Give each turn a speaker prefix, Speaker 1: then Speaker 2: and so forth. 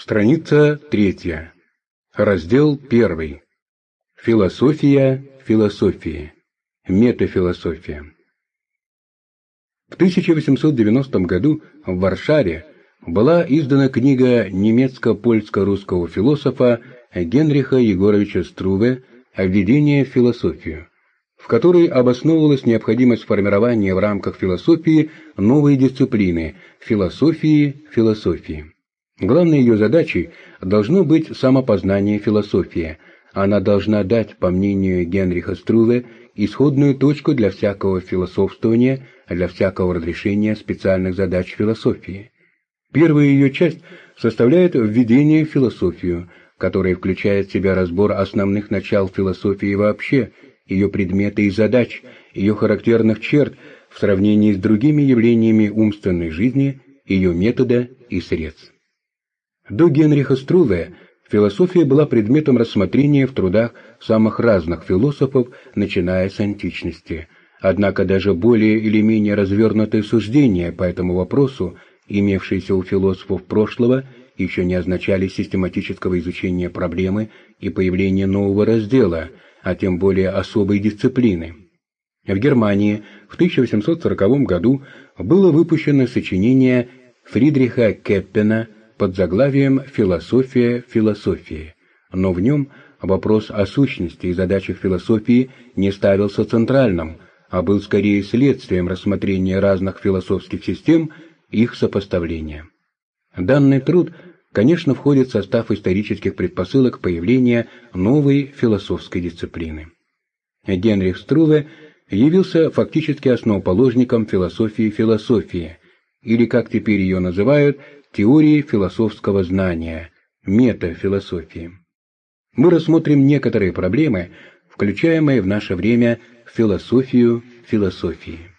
Speaker 1: Страница третья. Раздел первый. Философия философии. Метафилософия. В 1890 году в Варшаве была издана книга немецко-польско-русского философа Генриха Егоровича Струве «Введение в философию», в которой обосновывалась необходимость формирования в рамках философии новой дисциплины – философии философии. Главной ее задачей должно быть самопознание философии. Она должна дать, по мнению Генриха Струве, исходную точку для всякого философствования, для всякого разрешения специальных задач философии. Первая ее часть составляет введение в философию, которая включает в себя разбор основных начал философии вообще, ее предметы и задач, ее характерных черт в сравнении с другими явлениями умственной жизни, ее метода и средств. До Генриха Струве философия была предметом рассмотрения в трудах самых разных философов, начиная с античности. Однако даже более или менее развернутые суждения по этому вопросу, имевшиеся у философов прошлого, еще не означали систематического изучения проблемы и появления нового раздела, а тем более особой дисциплины. В Германии в 1840 году было выпущено сочинение Фридриха Кеппена под заглавием «Философия философии», но в нем вопрос о сущности и задачах философии не ставился центральным, а был скорее следствием рассмотрения разных философских систем и их сопоставления. Данный труд, конечно, входит в состав исторических предпосылок появления новой философской дисциплины. Генрих Струве явился фактически основоположником философии философии, или, как теперь ее называют, теории философского знания, метафилософии. Мы рассмотрим некоторые проблемы, включаемые в наше время философию философии.